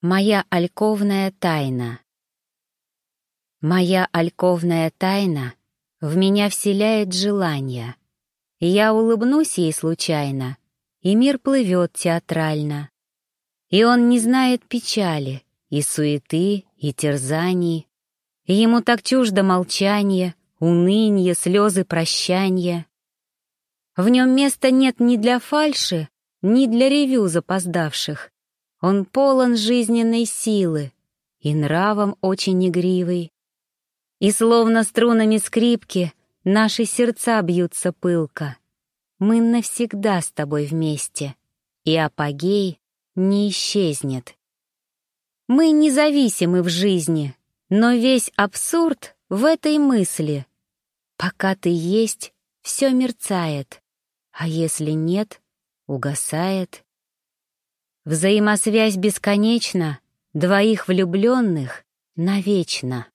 Моя альковная тайна. Моя альковная тайна в меня вселяет желание. Я улыбнусь ей случайно, и мир плывет театрально. И он не знает печали, и суеты, и терзаний. Ему так чуждо молчание, уныние, слезы прощания. В нем места нет ни для фальши, ни для ревю запоздавших. Он полон жизненной силы и нравом очень игривый. И словно струнами скрипки наши сердца бьются пылко. Мы навсегда с тобой вместе, и апогей не исчезнет. Мы независимы в жизни, но весь абсурд в этой мысли. Пока ты есть, все мерцает, а если нет, угасает. Взаимосвязь бесконечна, двоих влюбленных навечно.